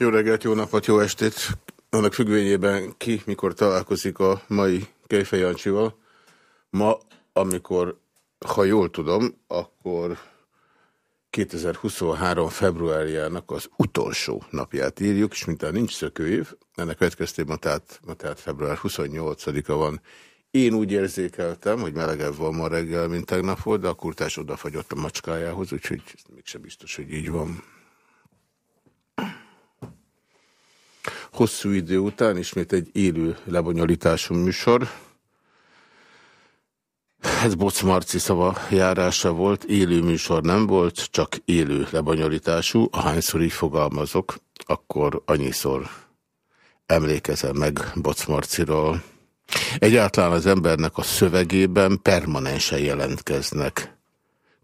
Jó reggelt, jó napot, jó estét! Annak függvényében ki, mikor találkozik a mai Kejfej Jancsival. Ma, amikor, ha jól tudom, akkor 2023. februárjának az utolsó napját írjuk, és mint a nincs szökőév, ennek következtében tehát, tehát február 28-a van. Én úgy érzékeltem, hogy melegebb van ma reggel, mint tegnap volt, de a kurtás odafagyott a macskájához, úgyhogy mégsem biztos, hogy így van. Hosszú idő után ismét egy élő lebonyolítású műsor. Ez Boc szava járása volt, élő műsor nem volt, csak élő lebonyolítású. Ahányszor így fogalmazok, akkor annyiszor emlékezem meg Boc Marciról. Egyáltalán az embernek a szövegében permanensen jelentkeznek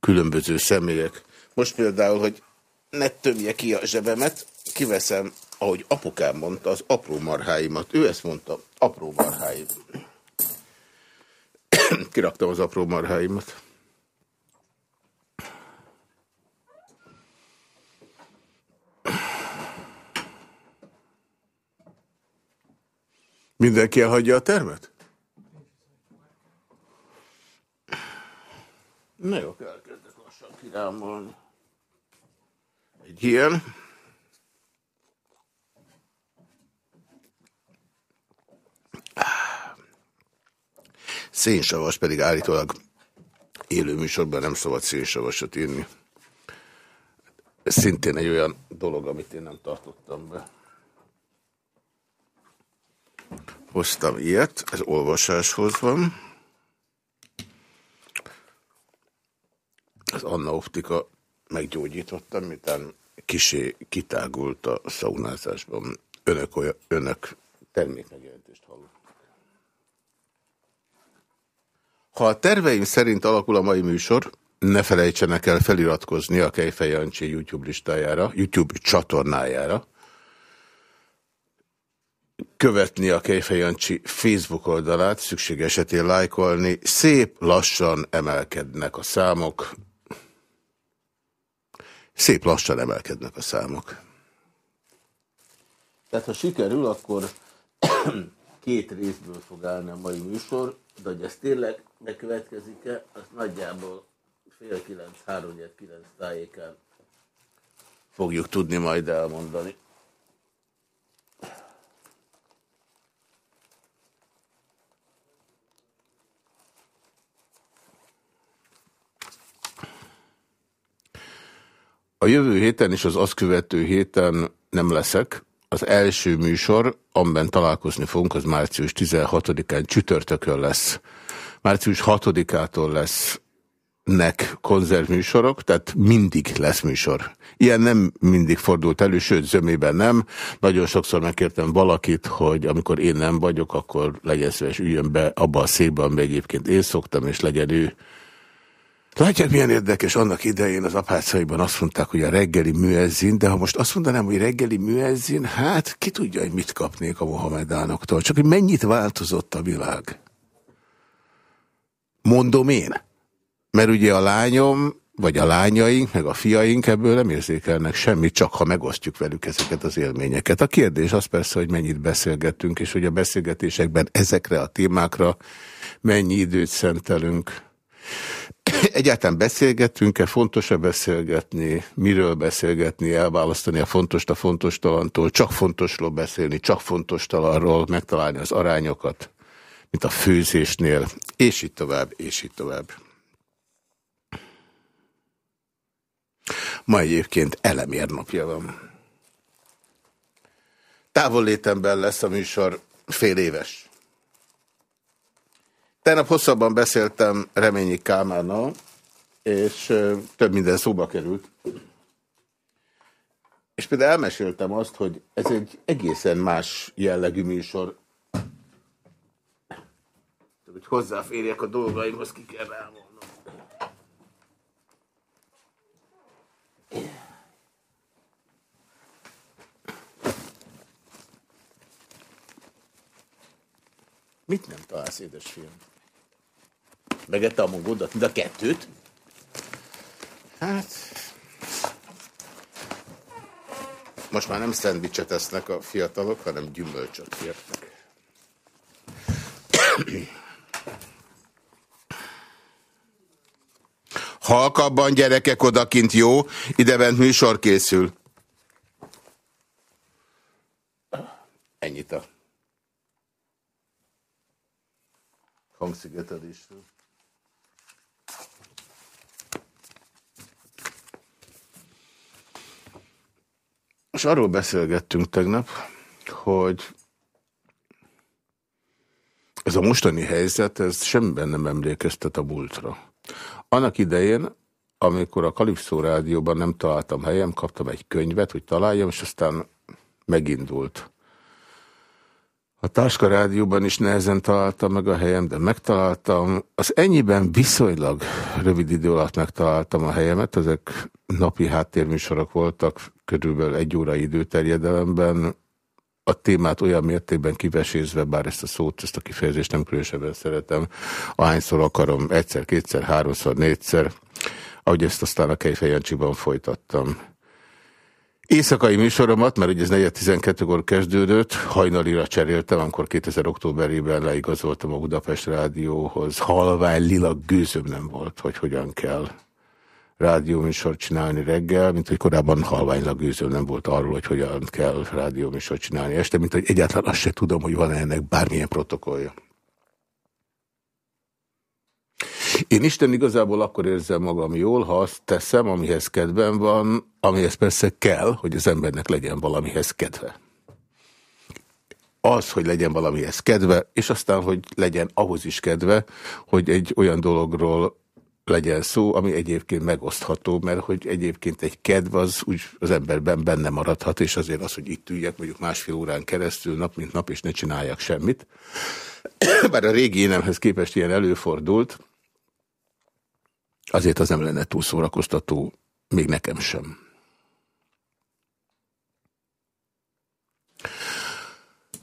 különböző személyek. Most például, hogy ne tömje ki a zsebemet, kiveszem, ahogy apukám mondta, az apró marháimat. Ő ezt mondta, apró marháim. Kiraktam az apró marháimat. Mindenki elhagyja a termet? Na jó, elkezdek lassan kirámolni. Egy ilyen. Szénsavas pedig állítólag élő műsorban nem szabad szénsavasot írni. Ez szintén egy olyan dolog, amit én nem tartottam be. Hoztam ilyet, ez olvasáshoz van. Az Anna Optika meggyógyítottam, miután kisé kitágult a szaunázásban. Önök, olyan, önök termékmegjelentést hallottak. Ha a terveim szerint alakul a mai műsor, ne felejtsenek el feliratkozni a Kejfej Jancsi YouTube listájára, YouTube csatornájára, követni a Kejfej Jancsi Facebook oldalát, szükség esetén lájkolni. Szép lassan emelkednek a számok. Szép lassan emelkednek a számok. Tehát ha sikerül, akkor két részből fog állni a mai műsor, de hogy ez tényleg bekövetkezik-e, az nagyjából fél kilenc, három kilenc tájékán fogjuk tudni majd elmondani. A jövő héten és az azt követő héten nem leszek. Az első műsor, amiben találkozni fogunk, az március 16-án csütörtökön lesz. Március 6-ától lesz nek konzervműsorok, tehát mindig lesz műsor. Ilyen nem mindig fordult elő, sőt zömében nem. Nagyon sokszor megkértem valakit, hogy amikor én nem vagyok, akkor legyen szíves üljön be abba a székbe, amiben egyébként én szoktam, és legyen ő Látják, milyen érdekes, annak idején az apácaiban azt mondták, hogy a reggeli műezzin, de ha most azt mondanám, hogy reggeli műezzin, hát ki tudja, hogy mit kapnék a Mohamedánoktól, csak hogy mennyit változott a világ. Mondom én. Mert ugye a lányom, vagy a lányaink, meg a fiaink ebből nem érzékelnek semmit, csak ha megosztjuk velük ezeket az élményeket. A kérdés az persze, hogy mennyit beszélgetünk, és hogy a beszélgetésekben ezekre a témákra mennyi időt szentelünk. Egyáltalán beszélgetünk-e, fontos-e beszélgetni, miről beszélgetni, elválasztani a fontos a fontos talantól, csak fontosról beszélni, csak fontos talanról, megtalálni az arányokat, mint a főzésnél, és így tovább, és így tovább. Ma egyébként elemérnapja van. Távollétemben lesz a műsor fél éves. Tegnap hosszabban beszéltem Reményi Kálmánnal, és több minden szóba került. És például elmeséltem azt, hogy ez egy egészen más jellegű műsor. Hogy hozzáférjek a dolgaimhoz, ki kell elmondani. Mit nem találsz, édesfiam? Megette a mongódat, mind a kettőt? Hát... Most már nem szendvicset esznek a fiatalok, hanem gyümölcsöt kértek. Halkabban gyerekek odakint jó, idebent műsor készül. Ennyit a hangszigetelésről. És arról beszélgettünk tegnap, hogy ez a mostani helyzet, ez semmiben nem emlékeztet a múltra. Annak idején, amikor a Kalipszó rádióban nem találtam helyem, kaptam egy könyvet, hogy találjam, és aztán megindult. A Táska Rádióban is nehezen találtam meg a helyem, de megtaláltam. Az ennyiben viszonylag rövid idő alatt megtaláltam a helyemet. Ezek napi háttérműsorok voltak, körülbelül egy óra időterjedelemben. A témát olyan mértékben kivesézve, bár ezt a szót, ezt a kifejezést nem különösebben szeretem, ahányszor akarom, egyszer, kétszer, háromszor, négyszer, ahogy ezt aztán a Kejfejancsiban folytattam. Éjszakai műsoromat, mert ugye ez 4.12-kor kezdődött, hajnalira cseréltem, amikor 2000 októberében leigazoltam a Budapest Rádióhoz. Halvány lila gőzöm nem volt, hogy hogyan kell rádióműsort csinálni reggel, mint hogy korábban halványlag gőzöm nem volt arról, hogy hogyan kell rádióműsort csinálni este, mint hogy egyáltalán azt se tudom, hogy van -e ennek bármilyen protokollja. Én Isten igazából akkor érzem magam jól, ha azt teszem, amihez kedvem van, amihez persze kell, hogy az embernek legyen valamihez kedve. Az, hogy legyen valamihez kedve, és aztán, hogy legyen ahhoz is kedve, hogy egy olyan dologról legyen szó, ami egyébként megosztható, mert hogy egyébként egy kedv az úgy az emberben benne maradhat, és azért az, hogy itt üljek mondjuk másfél órán keresztül nap mint nap, és ne csináljak semmit. Bár a régi énemhez képest ilyen előfordult, azért az nem lenne túl szórakoztató, még nekem sem.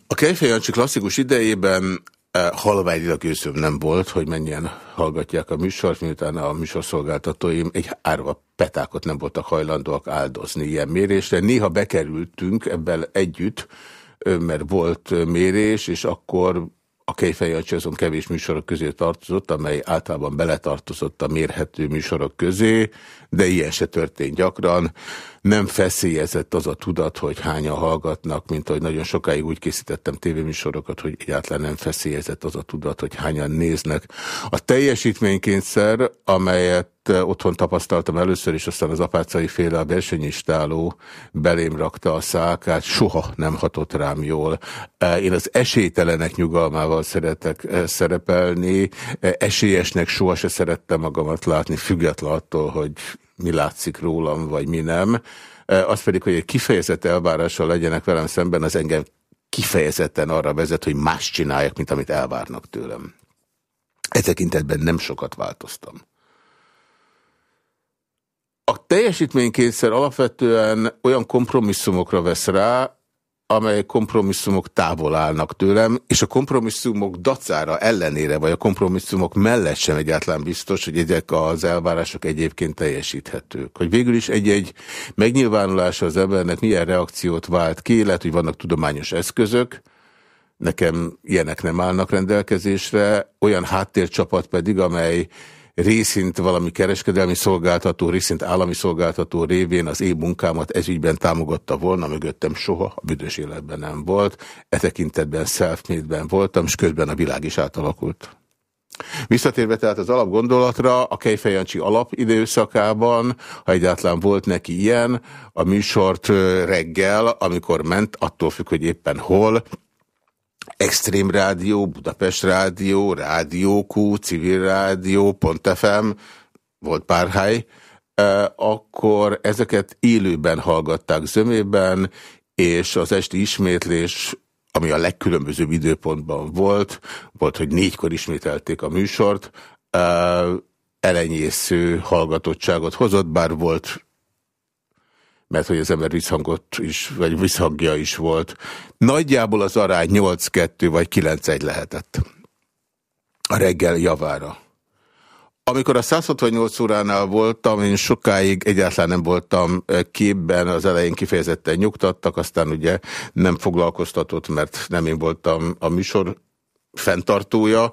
A Kejfejancsi klasszikus idejében halványilag őszöm nem volt, hogy mennyien hallgatják a műsort, miután a műsorszolgáltatóim egy árva petákot nem voltak hajlandóak áldozni ilyen mérésre. Néha bekerültünk ebben együtt, mert volt mérés, és akkor a Kejfejancsi azon kevés műsorok közé tartozott, amely általában beletartozott a mérhető műsorok közé, de ilyen se történt gyakran. Nem feszélyezett az a tudat, hogy hányan hallgatnak, mint hogy nagyon sokáig úgy készítettem tévéműsorokat, hogy egyáltalán nem feszélyezett az a tudat, hogy hányan néznek. A teljesítménykényszer, amelyet otthon tapasztaltam először, és aztán az apácai féle a versenyistáló belém rakta a szákát, soha nem hatott rám jól. Én az esélytelenek nyugalmával szeretek szerepelni, esélyesnek soha se szerettem magamat látni, független attól, hogy mi látszik rólam, vagy mi nem. Az pedig, hogy egy kifejezett elvárással legyenek velem szemben, az engem kifejezetten arra vezet, hogy más csináljak, mint amit elvárnak tőlem. E tekintetben nem sokat változtam. A teljesítménykényszer alapvetően olyan kompromisszumokra vesz rá, amely kompromisszumok távol állnak tőlem, és a kompromisszumok dacára ellenére, vagy a kompromisszumok mellett sem egyáltalán biztos, hogy ezek az elvárások egyébként teljesíthetők. Hogy végül is egy-egy megnyilvánulása az embernek milyen reakciót vált ki, lehet, hogy vannak tudományos eszközök, nekem ilyenek nem állnak rendelkezésre, olyan háttércsapat pedig, amely részint valami kereskedelmi szolgáltató, részint állami szolgáltató révén az én munkámat ezügyben támogatta volna, mögöttem soha, a büdös életben nem volt. E tekintetben self voltam, és közben a világ is átalakult. Visszatérve tehát az alapgondolatra, a Kejfejancsi alap időszakában, ha egyáltalán volt neki ilyen, a műsort reggel, amikor ment, attól függ, hogy éppen hol, Extrém Rádió, Budapest Rádió, Rádió Q, Civil Rádió, FM, volt pár hely, akkor ezeket élőben hallgatták zömében, és az esti ismétlés, ami a legkülönbözőbb időpontban volt, volt, hogy négykor ismételték a műsort, elenyésző hallgatottságot hozott, bár volt mert hogy az ember visszhangot is, vagy visszhangja is volt. Nagyjából az arány 8-2 vagy 9-1 lehetett. A reggel javára. Amikor a 168 óránál voltam, én sokáig egyáltalán nem voltam képben, az elején kifejezetten nyugtattak, aztán ugye nem foglalkoztatott, mert nem én voltam a műsor fenntartója.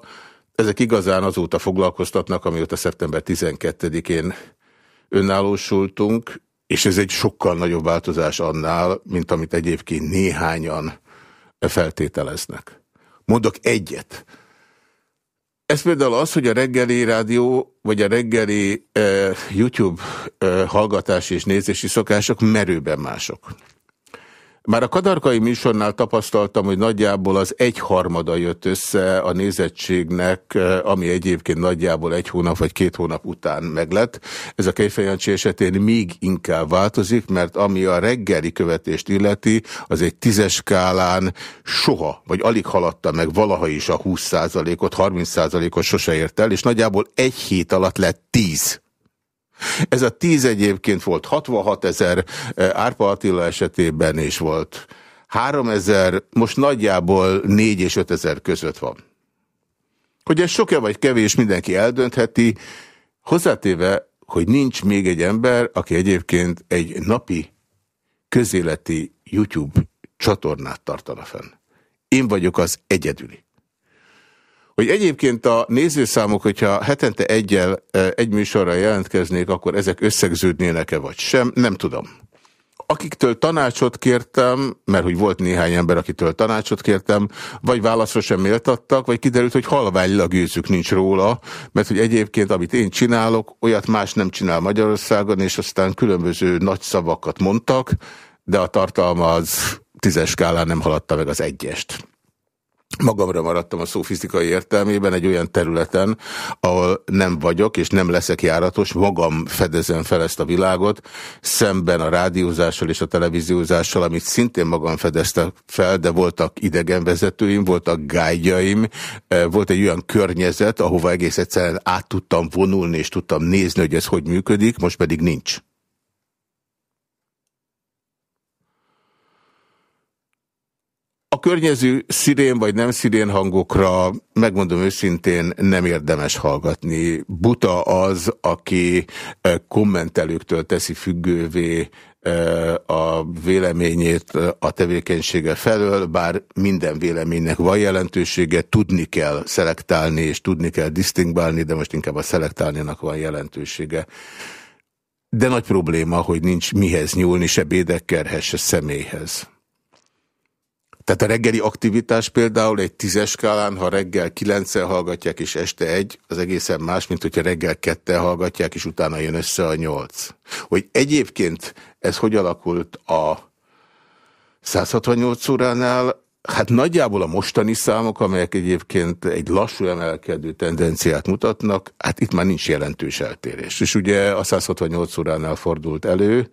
Ezek igazán azóta foglalkoztatnak, amióta szeptember 12-én önállósultunk, és ez egy sokkal nagyobb változás annál, mint amit egyébként néhányan feltételeznek. Mondok egyet. Ez például az, hogy a reggeli rádió, vagy a reggeli uh, YouTube uh, hallgatási és nézési szokások merőben mások. Már a kadarkai műsornál tapasztaltam, hogy nagyjából az egyharmada jött össze a nézettségnek, ami egyébként nagyjából egy hónap vagy két hónap után meglett. Ez a Kejfejancsi esetén még inkább változik, mert ami a reggeli követést illeti, az egy tízes skálán soha, vagy alig haladta meg valaha is a 20%-ot, 30%-ot sose ért el, és nagyjából egy hét alatt lett 10. Ez a tíz egyébként volt 66 ezer eh, Árpa Attila esetében, és volt 3 ezer, most nagyjából 4 és 5 ezer között van. Hogy ez sok-e vagy kevés, mindenki eldöntheti, hozzátéve, hogy nincs még egy ember, aki egyébként egy napi közéleti YouTube csatornát tartana fenn. Én vagyok az egyedüli. Hogy egyébként a nézőszámok, hogyha hetente egyel, egy műsorra jelentkeznék, akkor ezek összegződnének-e vagy sem, nem tudom. Akiktől tanácsot kértem, mert hogy volt néhány ember, akitől tanácsot kértem, vagy válaszra sem méltattak, vagy kiderült, hogy halványlag őzük nincs róla, mert hogy egyébként, amit én csinálok, olyat más nem csinál Magyarországon, és aztán különböző nagy szavakat mondtak, de a tartalma az tízes skálán nem haladta meg az egyest magamra maradtam a szó fizikai értelmében egy olyan területen, ahol nem vagyok, és nem leszek járatos, magam fedezem fel ezt a világot, szemben a rádiózással és a televíziózással, amit szintén magam fedezte fel, de voltak idegenvezetőim, voltak gájjaim, e, volt egy olyan környezet, ahova egész egyszerűen át tudtam vonulni, és tudtam nézni, hogy ez hogy működik, most pedig nincs. A környező szirén vagy nem szirén hangokra, megmondom őszintén, nem érdemes hallgatni. Buta az, aki kommentelőktől teszi függővé a véleményét a tevékenysége felől, bár minden véleménynek van jelentősége, tudni kell szelektálni és tudni kell disztingválni, de most inkább a szelektálninak van jelentősége. De nagy probléma, hogy nincs mihez nyúlni, se bédekkerhez, se személyhez. Tehát a reggeli aktivitás például egy tízes skálán, ha reggel kilencen hallgatják és este egy, az egészen más, mint hogyha reggel ketten hallgatják és utána jön össze a nyolc. Hogy egyébként ez hogy alakult a 168 óránál, Hát nagyjából a mostani számok, amelyek egyébként egy lassú emelkedő tendenciát mutatnak, hát itt már nincs jelentős eltérés. És ugye a 168 óránál fordult elő,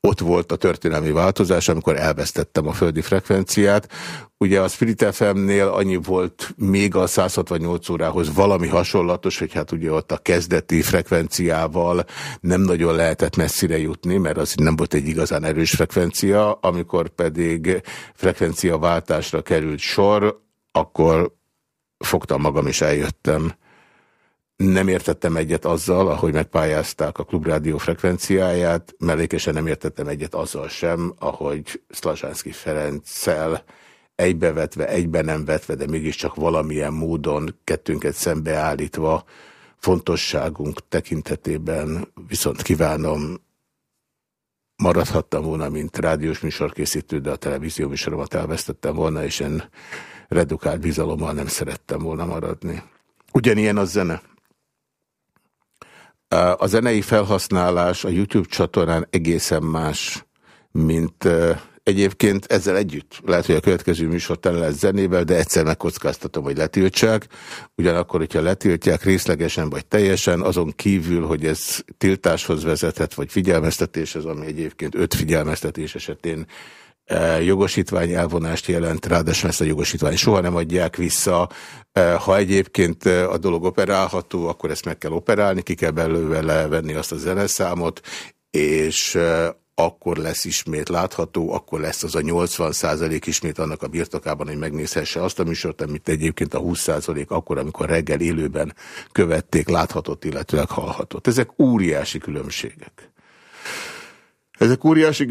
ott volt a történelmi változás, amikor elvesztettem a földi frekvenciát. Ugye a Spirit FM-nél annyi volt még a 168 órához valami hasonlatos, hogy hát ugye ott a kezdeti frekvenciával nem nagyon lehetett messzire jutni, mert az nem volt egy igazán erős frekvencia, amikor pedig frekvenciaváltásra került sor, akkor fogtam magam és eljöttem nem értettem egyet azzal, ahogy megpályázták a klubrádió frekvenciáját, mellékesen nem értettem egyet azzal sem, ahogy Szlazsánszki Ferenccel egybevetve, egybe nem vetve, de mégiscsak valamilyen módon kettőnket szembeállítva fontosságunk tekintetében viszont kívánom, maradhattam volna, mint rádiós műsorkészítő, de a televízió műsoromat elvesztettem volna, és én redukált bizalommal nem szerettem volna maradni. Ugyanilyen a zene. A zenei felhasználás a YouTube csatornán egészen más, mint egyébként ezzel együtt. Lehet, hogy a következő műsor tele lesz zenével, de egyszer megkockáztatom, hogy letiltsák. Ugyanakkor, hogyha letiltják részlegesen vagy teljesen, azon kívül, hogy ez tiltáshoz vezethet, vagy figyelmeztetéshez, ami egyébként öt figyelmeztetés esetén jogosítvány elvonást jelent, ráadásul ezt a jogosítvány soha nem adják vissza. E, ha egyébként e, a dolog operálható, akkor ezt meg kell operálni, ki kell belőle venni azt a zeneszámot, és akkor lesz ismét látható, akkor lesz az a 80 százalék ismét annak a birtokában, hogy megnézhesse azt a műsort, amit egyébként a 20 százalék akkor, amikor reggel élőben követték, láthatott, illetőleg hallhatott. Ezek óriási különbségek. Ezek óriási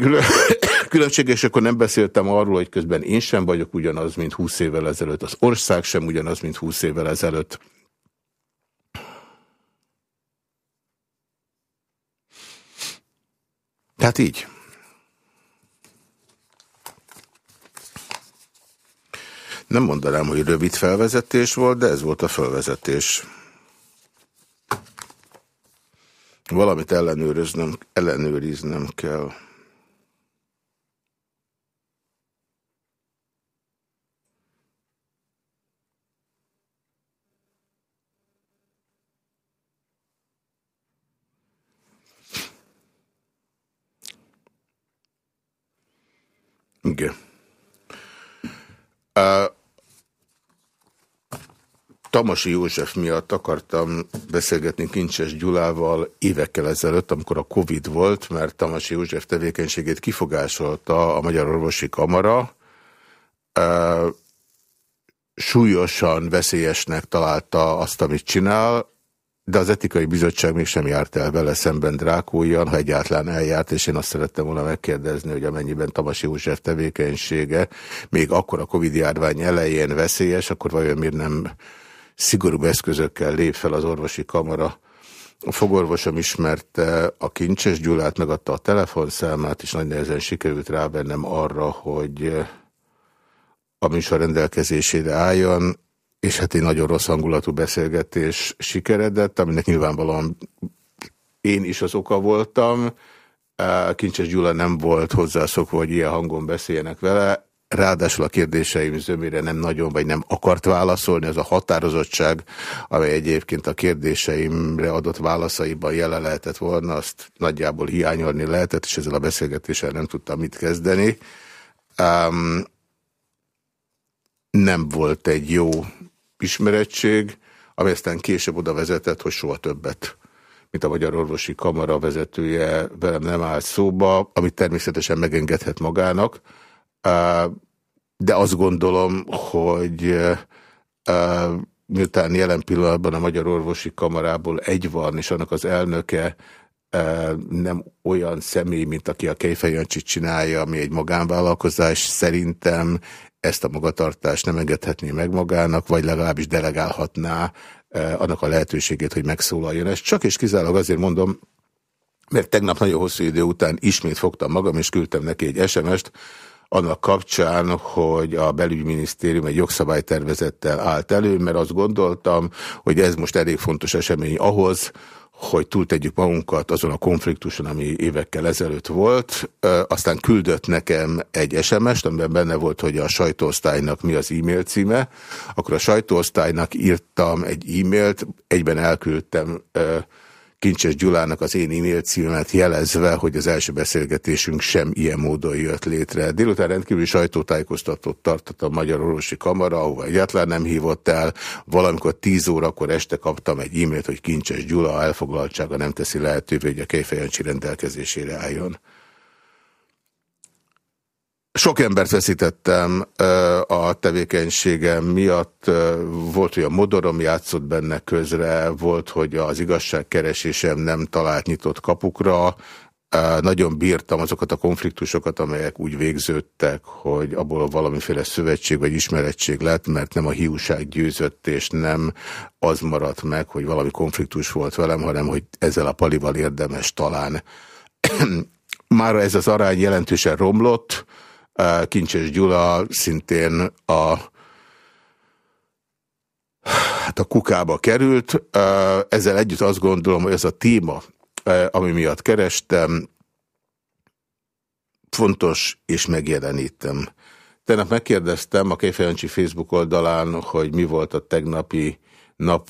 különbségek, és akkor nem beszéltem arról, hogy közben én sem vagyok ugyanaz, mint 20 évvel ezelőtt, az ország sem ugyanaz, mint 20 évvel ezelőtt. Tehát így. Nem mondanám, hogy rövid felvezetés volt, de ez volt a felvezetés. Valamit ellenőriznem, ellenőriznem kell. Igen. Uh, Tamasi József miatt akartam beszélgetni Kincses Gyulával évekkel ezelőtt, amikor a Covid volt, mert Tamasi József tevékenységét kifogásolta a Magyar Orvosi Kamara. Uh, súlyosan veszélyesnek találta azt, amit csinál, de az etikai bizottság még sem járt el vele szemben Drákójan, ha egyáltalán eljárt, és én azt szerettem volna megkérdezni, hogy amennyiben Tamasi József tevékenysége még akkor a Covid-járvány elején veszélyes, akkor vajon miért nem szigorúbb eszközökkel lép fel az orvosi kamara. A fogorvosom ismerte a Kincses Gyulát, megadta a telefonszámát, és nagy nehezen sikerült rávennem arra, hogy a műsor rendelkezésére álljon, és hát egy nagyon rossz hangulatú beszélgetés sikeredett, aminek nyilvánvalóan én is az oka voltam. Kincses Gyula nem volt hozzászokva, hogy ilyen hangon beszéljenek vele. Ráadásul a kérdéseim zömére nem nagyon, vagy nem akart válaszolni, az a határozottság, amely egyébként a kérdéseimre adott válaszaiban jelen lehetett volna, azt nagyjából hiányolni lehetett, és ezzel a beszélgetéssel nem tudtam mit kezdeni. Um, nem volt egy jó ismerettség, ami aztán később oda vezetett, hogy soha többet mint a Magyar Orvosi Kamara vezetője velem nem állt szóba, amit természetesen megengedhet magának, de azt gondolom, hogy miután jelen pillanatban a Magyar Orvosi Kamarából egy van, és annak az elnöke nem olyan személy, mint aki a Kejfejancsit csinálja, ami egy magánvállalkozás, szerintem ezt a magatartást nem engedhetné meg magának, vagy legalábbis delegálhatná annak a lehetőségét, hogy megszólaljon. Ezt csak és kizárólag azért mondom, mert tegnap nagyon hosszú idő után ismét fogtam magam, és küldtem neki egy SMS-t, annak kapcsán, hogy a belügyminisztérium egy jogszabálytervezettel állt elő, mert azt gondoltam, hogy ez most elég fontos esemény ahhoz, hogy túltegyük magunkat azon a konfliktuson, ami évekkel ezelőtt volt. Aztán küldött nekem egy SMS-t, amiben benne volt, hogy a sajtóosztálynak mi az e-mail címe. Akkor a sajtóosztálynak írtam egy e-mailt, egyben elküldtem Kincses Gyulának az én e-mail címet jelezve, hogy az első beszélgetésünk sem ilyen módon jött létre. Délután rendkívüli sajtótájékoztatót tartott a Magyar Orvosi Kamara, ahova egyáltalán nem hívott el. Valamikor 10 órakor este kaptam egy e-mailt, hogy Kincses Gyula elfoglaltsága nem teszi lehetővé, hogy a Kejfejancsi rendelkezésére álljon. Sok embert veszítettem a tevékenységem miatt. Volt, hogy a modorom játszott benne közre, volt, hogy az igazságkeresésem nem talált nyitott kapukra. Nagyon bírtam azokat a konfliktusokat, amelyek úgy végződtek, hogy abból valamiféle szövetség vagy ismerettség lett, mert nem a hiúság győzött, és nem az maradt meg, hogy valami konfliktus volt velem, hanem hogy ezzel a palival érdemes talán. Már ez az arány jelentősen romlott, Kincses Gyula szintén a hát a kukába került. Ezzel együtt azt gondolom, hogy ez a téma, ami miatt kerestem, fontos, és megjelenítem. Tegnap megkérdeztem a Kejfejancsi Facebook oldalán, hogy mi volt a tegnapi nap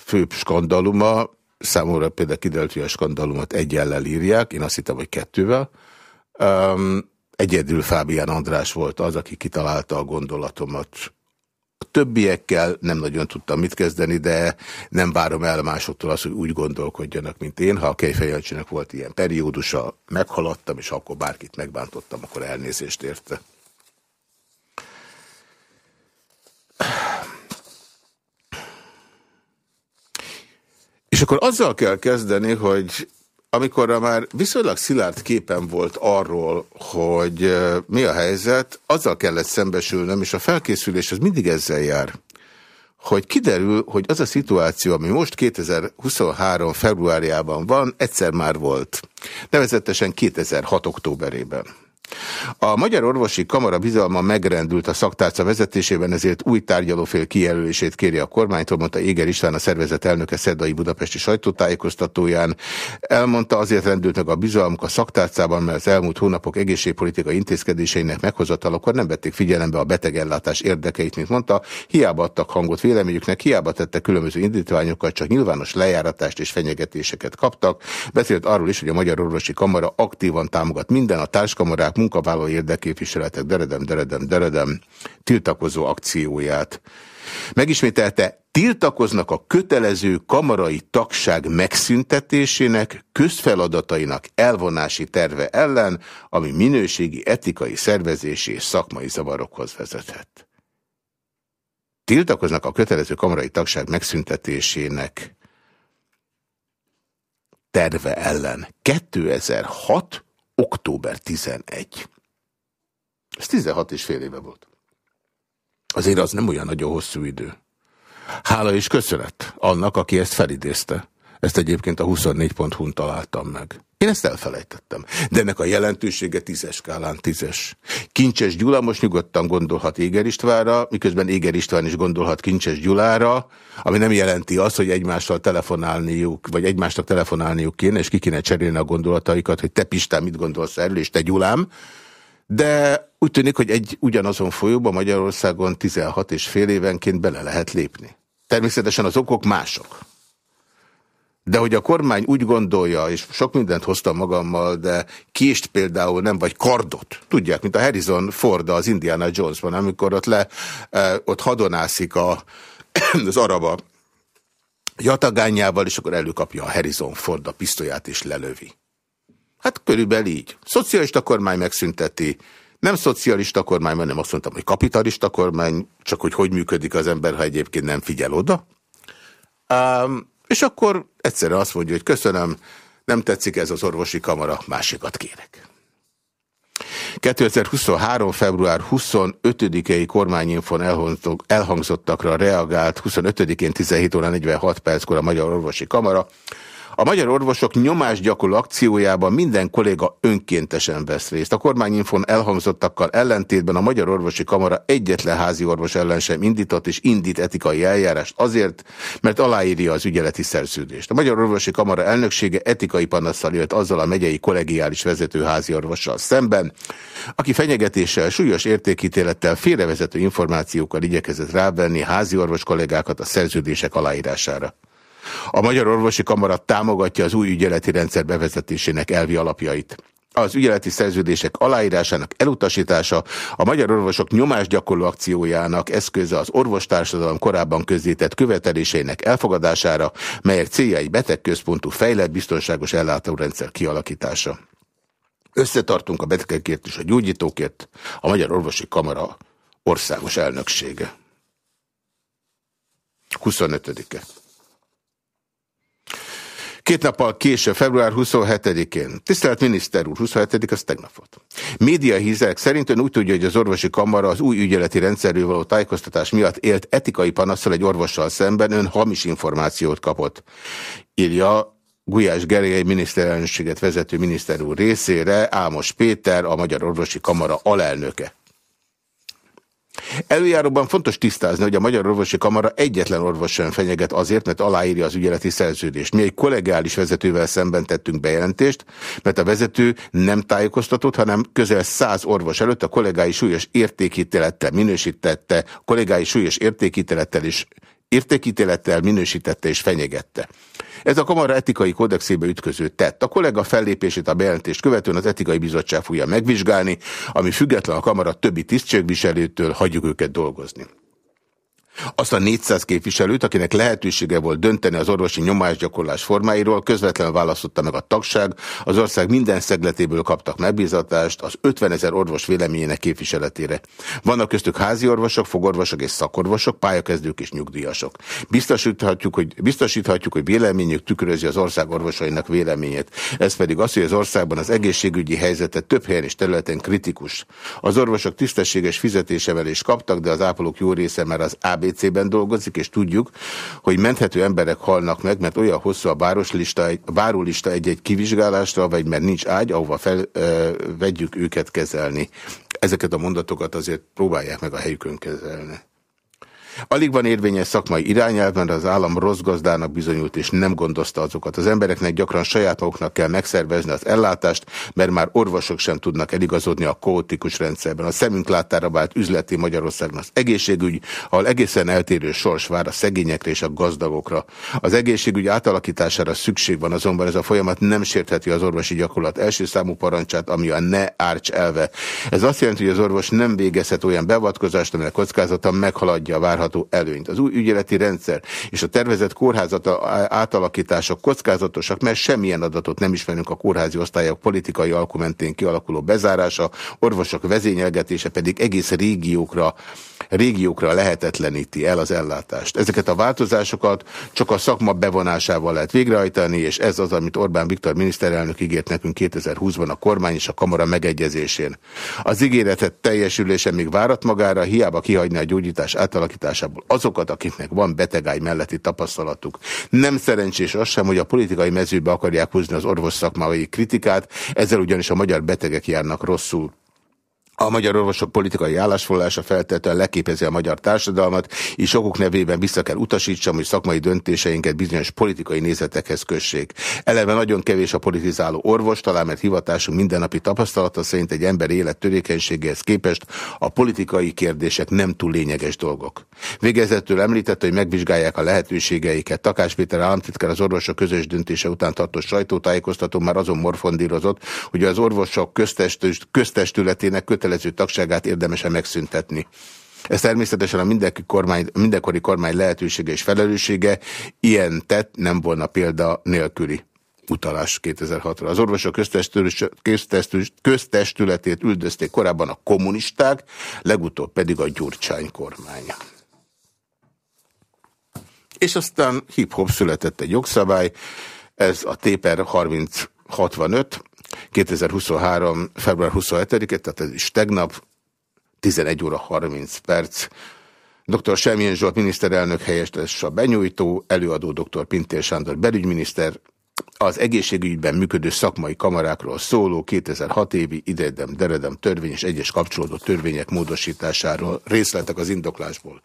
főbb skandaluma. Számomra például kiderült, hogy a skandalumot egyellel írják, én azt hittem, hogy kettővel. Egyedül Fábián András volt az, aki kitalálta a gondolatomat. többiekkel nem nagyon tudtam mit kezdeni, de nem várom el másoktól azt, hogy úgy gondolkodjanak, mint én. Ha a Kejfejancsinak volt ilyen periódusa, meghaladtam, és akkor bárkit megbántottam, akkor elnézést érte. És akkor azzal kell kezdeni, hogy amikor már viszonylag szilárd képen volt arról, hogy mi a helyzet, azzal kellett szembesülnöm, és a felkészülés az mindig ezzel jár, hogy kiderül, hogy az a szituáció, ami most 2023. februárjában van, egyszer már volt. Nevezetesen 2006. októberében. A Magyar Orvosi Kamara bizalma megrendült a szaktárca vezetésében, ezért új tárgyalófél kijelölését kéri a kormánytól, mondta Éger István, a szervezet elnöke Szerdai Budapesti sajtótájékoztatóján. Elmondta, azért rendült meg a bizalmuk a szaktárcában, mert az elmúlt hónapok egészségpolitikai intézkedéseinek meghozatalakor nem vették figyelembe a betegellátás érdekeit, mint mondta, hiába adtak hangot véleményüknek, hiába tette különböző indítványokat, csak nyilvános lejáratást és fenyegetéseket kaptak. Beszélt arról is, hogy a Magyar Orvosi Kamara aktívan támogat minden a társkamarák munkavállaló érdekképviseletek deredem, deredem, deredem tiltakozó akcióját. Megismételte, tiltakoznak a kötelező kamarai tagság megszüntetésének, közfeladatainak elvonási terve ellen, ami minőségi, etikai, szervezési és szakmai zavarokhoz vezethet. Tiltakoznak a kötelező kamarai tagság megszüntetésének terve ellen. 2006 október 11. Ez 16 és fél éve volt. Azért az nem olyan nagyon hosszú idő. Hála és köszönet annak, aki ezt felidézte. Ezt egyébként a 24.hu-n találtam meg. Én ezt elfelejtettem. De ennek a jelentősége tízes skálán tízes. Kincses Gyula most nyugodtan gondolhat Éger Istvánra, miközben Éger István is gondolhat Kincses Gyulára, ami nem jelenti azt, hogy egymással telefonálniuk, vagy egymásnak telefonálniuk kéne, és ki kéne cserélni a gondolataikat, hogy te Pistán mit gondolsz erről, és te Gyulám. De úgy tűnik, hogy egy ugyanazon folyóban Magyarországon 16 és fél évenként bele lehet lépni. Természetesen az okok mások. De hogy a kormány úgy gondolja, és sok mindent hoztam magammal, de kést például nem, vagy kardot, tudják, mint a Harrison Ford az Indiana Jonesban, amikor ott, le, ott hadonászik a, az araba jatagányával, és akkor előkapja a Harrison Ford a pisztolyát, és lelövi. Hát körülbelül így. Szocialista kormány megszünteti, nem szocialista kormány, mert nem azt mondtam, hogy kapitalista kormány, csak hogy hogy működik az ember, ha egyébként nem figyel oda. Um, és akkor egyszerre azt mondja, hogy köszönöm, nem tetszik ez az orvosi kamara, másikat kérek. 2023. február 25-i kormányinfon elhangzottakra reagált 25-én 17 óra 46 perckor a Magyar Orvosi Kamara, a magyar orvosok nyomásgyakorló akciójában minden kolléga önkéntesen vesz részt. A kormányinfon elhangzottakkal ellentétben a Magyar Orvosi Kamara egyetlen házi orvos ellen sem indított és indít etikai eljárást azért, mert aláírja az ügyeleti szerződést. A Magyar Orvosi Kamara elnöksége etikai panasszal jött azzal a megyei kollegiális vezető házi orvossal szemben, aki fenyegetéssel, súlyos értékítélettel, félrevezető információkkal igyekezett rávenni házi orvos kollégákat a szerződések aláírására. A Magyar Orvosi Kamara támogatja az új ügyeleti rendszer bevezetésének elvi alapjait. Az ügyeleti szerződések aláírásának elutasítása a Magyar Orvosok nyomásgyakorló akciójának eszköze az orvostársadalom korábban közzétett követeléseinek elfogadására, melyek célja egy betegközpontú fejlett biztonságos ellátórendszer kialakítása. Összetartunk a betegekért és a gyógyítókért, a Magyar Orvosi Kamara országos elnöksége. 25-e. Két nappal később, február 27-én. Tisztelt miniszter úr, 27 az tegnap volt. Média hízek szerint ön úgy tudja, hogy az orvosi kamara az új ügyeleti rendszerről való tájékoztatás miatt élt etikai panaszsal egy orvossal szemben, ön hamis információt kapott. Írja Gulyás Gergely miniszterelnökséget vezető miniszter úr részére Ámos Péter, a Magyar Orvosi Kamara alelnöke. Előjáróban fontos tisztázni, hogy a Magyar Orvosi Kamara egyetlen orvos sem fenyeget azért, mert aláírja az ügyeleti szerződést. Mi egy kollegiális vezetővel szemben tettünk bejelentést, mert a vezető nem tájékoztatott, hanem közel száz orvos előtt a kollégái súlyos értékítélettel minősítette, kollégái súlyos értékítélettel is értékítélettel minősítette és fenyegette. Ez a kamara etikai kódexébe ütköző tett. A kollega fellépését a bejelentést követően az etikai bizottság fogja megvizsgálni, ami független a kamara többi tisztségviselőtől, hagyjuk őket dolgozni. Azt a 400 képviselőt, akinek lehetősége volt dönteni az orvosi nyomásgyakorlás formáiról, közvetlenül választotta meg a tagság, az ország minden szegletéből kaptak megbízatást az 50 ezer orvos véleményének képviseletére. Vannak köztük házi orvosok, fogorvosok és szakorvosok, pályakezdők és nyugdíjasok. Biztosíthatjuk, hogy, biztosíthatjuk, hogy véleményük tükrözi az ország orvosainak véleményét. Ez pedig az, hogy az országban az egészségügyi helyzetet több helyen és területen kritikus. Az orvosok tisztességes fizetésemelést kaptak, de az ápolók jó része már az ABC-ben dolgozik, és tudjuk, hogy menthető emberek halnak meg, mert olyan hosszú a városlista, várólista egy-egy kivizsgálásra, vagy mert nincs ágy, ahova fel, ö, vegyük őket kezelni. Ezeket a mondatokat azért próbálják meg a helyükön kezelni. Alig van érvényes szakmai irányelv, mert az állam rossz gazdának bizonyult, és nem gondozta azokat. Az embereknek gyakran saját maguknak kell megszervezni az ellátást, mert már orvosok sem tudnak eligazodni a kaotikus rendszerben. A szemünk láttára vált üzleti Magyarországnak az egészségügy, ahol egészen eltérő sors vár a szegényekre és a gazdagokra. Az egészségügy átalakítására szükség van, azonban ez a folyamat nem sértheti az orvosi gyakorlat első számú parancsát, ami a ne árcs elve. Ez azt jelenti, hogy az orvos nem végezhet olyan beavatkozást, aminek kockázata meghaladja a várható várható előnyt. Az új ügyeleti rendszer és a tervezett kórházata átalakítások kockázatosak, mert semmilyen adatot nem ismerünk a kórházi osztályok politikai alkumentén kialakuló bezárása, orvosok vezényelgetése pedig egész régiókra, régiókra lehetetleníti el az ellátást. Ezeket a változásokat csak a szakma bevonásával lehet végrehajtani, és ez az, amit Orbán Viktor miniszterelnök ígért nekünk 2020-ban a kormány és a kamara megegyezésén. Az ígéretet teljesülése még várat magára, hiába kihagyni a gyógyítás átalakítását megoldásából azokat, akiknek van betegály melletti tapasztalatuk. Nem szerencsés az sem, hogy a politikai mezőbe akarják húzni az orvos szakmai kritikát, ezzel ugyanis a magyar betegek járnak rosszul. A magyar orvosok politikai állásfoglalása feltétlenül leképezi a magyar társadalmat, és sokuk nevében vissza kell utasítsam, hogy szakmai döntéseinket bizonyos politikai nézetekhez kössék. Eleve nagyon kevés a politizáló orvos, talán mert hivatásunk mindennapi tapasztalata szerint egy ember élet törékenységéhez képest a politikai kérdések nem túl lényeges dolgok. Végezetül említette, hogy megvizsgálják a lehetőségeiket. Takás Péter államtitkár az orvosok közös döntése után tartott sajtótájékoztató már azon morfondírozott, hogy az orvosok köztestületének köte kötelező tagságát érdemesen megszüntetni. Ez természetesen a mindenki kormány, mindenkori kormány lehetősége és felelőssége, ilyen tett nem volna példa nélküli utalás 2006-ra. Az orvosok köztestületét üldözték korábban a kommunisták, legutóbb pedig a Gyurcsány kormány. És aztán hip-hop született egy jogszabály, ez a Téper 3065, 2023. február 27-e, tehát ez is tegnap, 11 óra 30 perc. Dr. Semmilyen Zsolt miniszterelnök helyettes a benyújtó, előadó dr. Pintér Sándor belügyminiszter, az egészségügyben működő szakmai kamarákról szóló 2006 évi idedem, deredem törvény és egyes kapcsolódó törvények módosításáról részletek az indoklásból.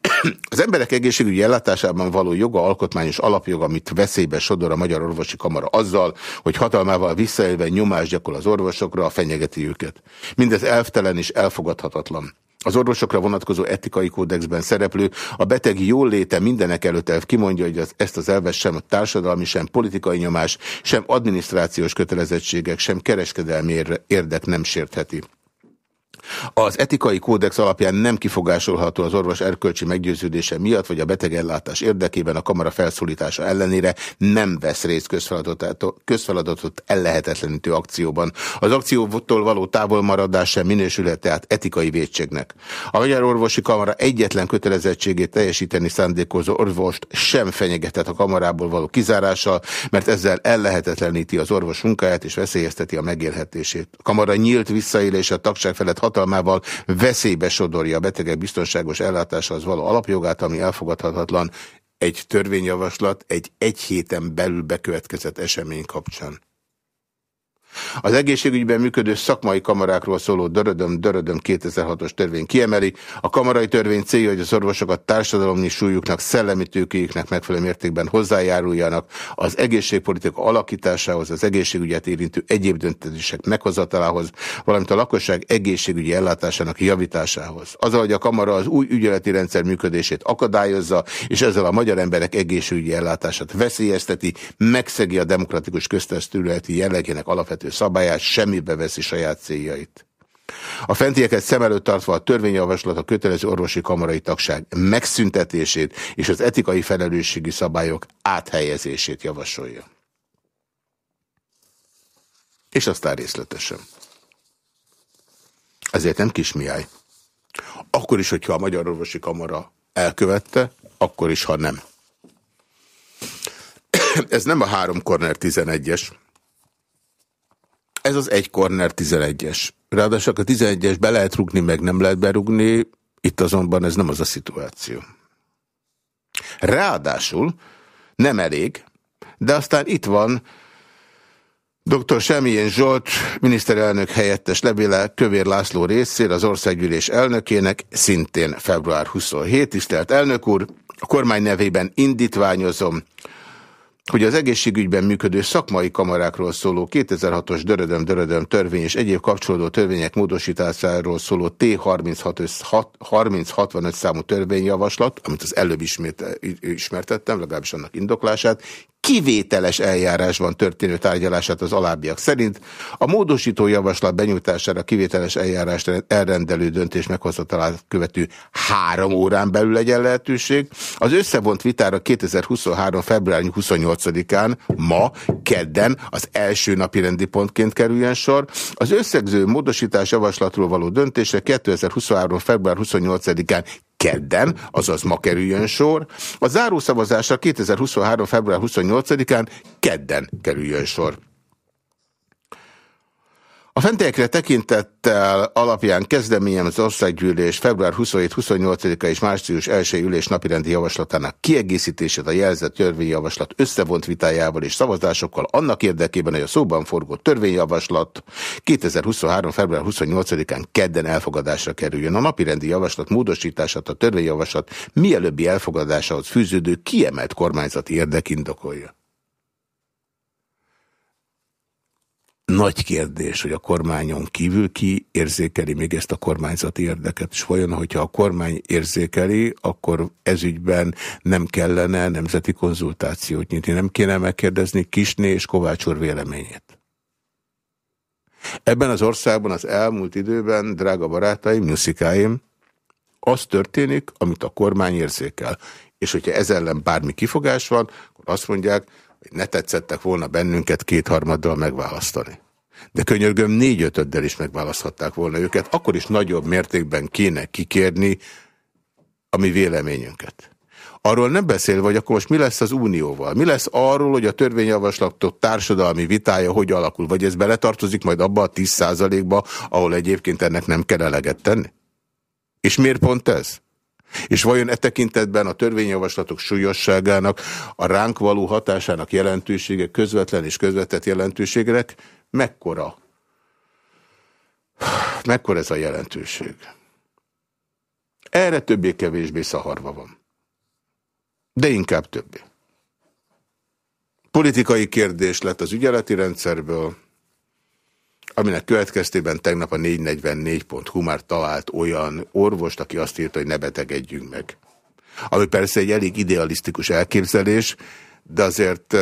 Az emberek egészségügyi ellátásában való joga alkotmányos alapjog, amit veszélybe sodor a Magyar Orvosi Kamara azzal, hogy hatalmával visszaélve nyomást gyakor az orvosokra, fenyegeti őket. Mindez elvtelen és elfogadhatatlan. Az orvosokra vonatkozó etikai kódexben szereplő a beteg jól léte mindenek előtt elv kimondja, hogy az, ezt az elves sem a társadalmi, sem politikai nyomás, sem adminisztrációs kötelezettségek, sem kereskedelmi érdek nem sértheti. Az etikai kódex alapján nem kifogásolható az orvos erkölcsi meggyőződése miatt, vagy a betegellátás érdekében a kamara felszólítása ellenére nem vesz részt közfeladatot, közfeladatot ellehetetlenítő akcióban. Az akciótól való távolmaradás sem minősülhet tehát etikai védségnek. A Magyar Orvosi Kamara egyetlen kötelezettségét teljesíteni szándékozó orvost sem fenyegetett a kamarából való kizárással, mert ezzel ellehetetleníti az orvos munkáját és veszélyezteti a megélhetését. A kamara nyílt visszaélés a tagság felett hatalmával veszélybe sodorja a betegek biztonságos ellátásához való alapjogát, ami elfogadhatatlan egy törvényjavaslat egy egy héten belül bekövetkezett esemény kapcsán. Az egészségügyben működő szakmai kamarákról szóló dörödöm, dörödöm 2006-os törvény kiemeli. A kamarai törvény célja, hogy az orvosokat társadalomnyi súlyuknak, szellemi tőkéjüknek megfelelő mértékben hozzájáruljanak az egészségpolitika alakításához, az egészségügyet érintő egyéb döntések meghozatalához, valamint a lakosság egészségügyi ellátásának javításához. Azzal, hogy a kamara az új ügyeleti rendszer működését akadályozza, és ezzel a magyar emberek egészségügyi ellátását veszélyezteti, megszegi a demokratikus köztestületi jellegének alapvető alapvető szabályát, semmibe veszi saját céljait. A fentieket szem előtt tartva a törvényjavaslat a kötelező orvosi kamarai tagság megszüntetését és az etikai felelősségi szabályok áthelyezését javasolja. És aztán részletesen. Ezért nem kismiáj. Akkor is, hogyha a Magyar Orvosi Kamara elkövette, akkor is, ha nem. Ez nem a három corner 11-es, ez az egy corner 11-es. Ráadásul a 11-es be lehet rugni, meg nem lehet berugni, itt azonban ez nem az a szituáció. Ráadásul nem elég, de aztán itt van Dr. Semmilyen Zsolt, miniszterelnök helyettes levéle Kövér László részére az országgyűlés elnökének, szintén február 27. Tisztelt elnök úr, a kormány nevében indítványozom, hogy az egészségügyben működő szakmai kamarákról szóló 2006-os dörödöm dörödöm törvény és egyéb kapcsolódó törvények módosításáról szóló T3065 számú törvényjavaslat, amit az előbb ismét, ismertettem, legalábbis annak indoklását, kivételes eljárásban történő tárgyalását az alábbiak szerint. A módosító javaslat benyújtására kivételes eljárást elrendelő döntés meghozatalát követő három órán belül legyen lehetőség. Az összevont vitára 2023. február 28-án, ma, kedden az első napi rendi pontként kerüljen sor. Az összegző módosítás javaslatról való döntésre 2023. február 28-án kedden, azaz ma kerüljön sor, a zárószavazásra 2023. február 28-án kedden kerüljön sor. A fentiekre tekintettel alapján kezdeményem az országgyűlés február 27-28-a és március 1 ülés napirendi javaslatának kiegészítését a jelzett törvényjavaslat összevont vitájával és szavazásokkal annak érdekében, hogy a szóban forgó törvényjavaslat 2023. február 28-án kedden elfogadásra kerüljön. A napirendi javaslat módosítását a törvényjavaslat mielőbbi elfogadásához fűződő kiemelt kormányzati érdek Nagy kérdés, hogy a kormányon kívül ki érzékeli még ezt a kormányzati érdeket, és vajon, hogyha a kormány érzékeli, akkor ezügyben nem kellene nemzeti konzultációt nyitni, nem kéne megkérdezni Kisné és Kovács úr véleményét. Ebben az országban az elmúlt időben, drága barátaim, nyuszikáim, az történik, amit a kormány érzékel. És hogyha ez ellen bármi kifogás van, akkor azt mondják, hogy ne tetszettek volna bennünket kétharmaddal megválasztani. De könyörgöm négy-ötöddel is megválaszthatták volna őket, akkor is nagyobb mértékben kéne kikérni a mi véleményünket. Arról nem beszél, vagy akkor most mi lesz az unióval? Mi lesz arról, hogy a törvényjavaslatok társadalmi vitája hogy alakul? Vagy ez beletartozik majd abba a 10%-ba, ahol egyébként ennek nem kell eleget tenni? És miért pont ez? És vajon e tekintetben a törvényjavaslatok súlyosságának, a ránk való hatásának jelentősége, közvetlen és közvetett jelentőségnek mekkora? Mekkora ez a jelentőség? Erre többé-kevésbé szaharva van. De inkább többé. Politikai kérdés lett az ügyeleti rendszerből, aminek következtében tegnap a 444.hu már talált olyan orvost, aki azt írta, hogy ne betegedjünk meg. Ami persze egy elég idealisztikus elképzelés, de azért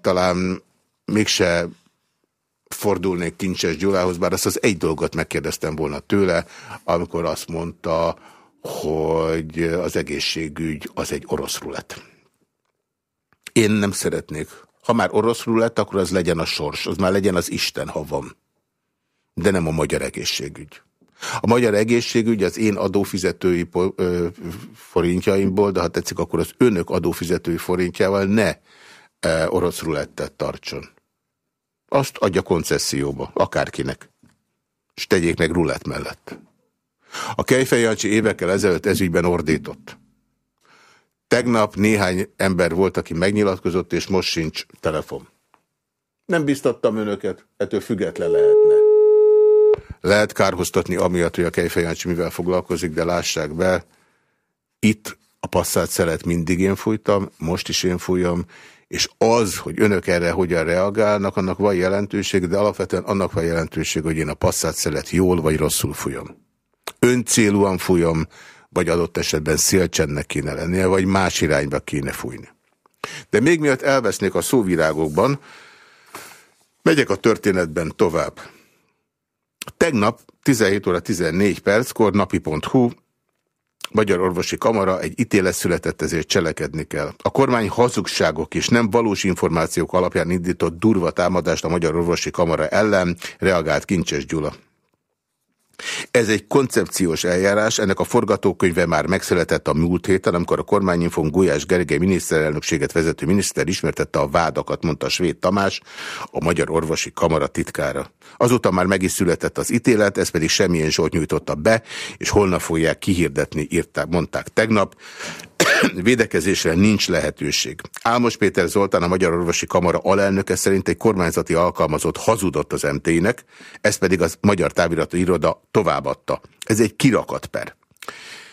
talán mégse fordulnék Kincses Gyulához, bár azt az egy dolgot megkérdeztem volna tőle, amikor azt mondta, hogy az egészségügy az egy orosz rulett. Én nem szeretnék. Ha már orosz rulett, akkor az legyen a sors, az már legyen az Isten, ha van de nem a magyar egészségügy. A magyar egészségügy az én adófizetői forintjaimból, de ha tetszik, akkor az önök adófizetői forintjával ne orosz rulettet tartson. Azt adja koncesszióba, akárkinek. És tegyék meg rulett mellett. A Kejfej Jancsi évekkel ezelőtt ezügyben ordított. Tegnap néhány ember volt, aki megnyilatkozott, és most sincs telefon. Nem biztattam önöket, ettől független lehetne. Lehet kárhoztatni amiatt, hogy a Kejfejancsi mivel foglalkozik, de lássák be, itt a passzát szelet mindig én fújtam, most is én fújom, és az, hogy önök erre hogyan reagálnak, annak van jelentőség, de alapvetően annak van jelentőség, hogy én a passzát szelet jól vagy rosszul fújom. Öncélúan fújom, vagy adott esetben szélcsennek kéne lennie, vagy más irányba kéne fújni. De még miatt elvesznék a szóvirágokban, megyek a történetben tovább. Tegnap 17 óra 14 perckor napi.hu Magyar Orvosi Kamara egy ítélet született, ezért cselekedni kell. A kormány hazugságok és nem valós információk alapján indított durva támadást a Magyar Orvosi Kamara ellen, reagált Kincses Gyula. Ez egy koncepciós eljárás, ennek a forgatókönyve már megszületett a múlt héten, amikor a kormányinfon Gulyás Gergely miniszterelnökséget vezető miniszter ismertette a vádakat, mondta Svéd Tamás, a Magyar Orvosi Kamara titkára. Azóta már meg is született az ítélet, ez pedig semmilyen Zsolt nyújtotta be, és holnap fogják kihirdetni, írták, mondták tegnap. Védekezésre nincs lehetőség. Álmos Péter Zoltán, a Magyar Orvosi Kamara alelnöke szerint egy kormányzati alkalmazott hazudott az MT-nek, ez pedig az Magyar Távirati Iroda továbbadta. Ez egy kirakat per.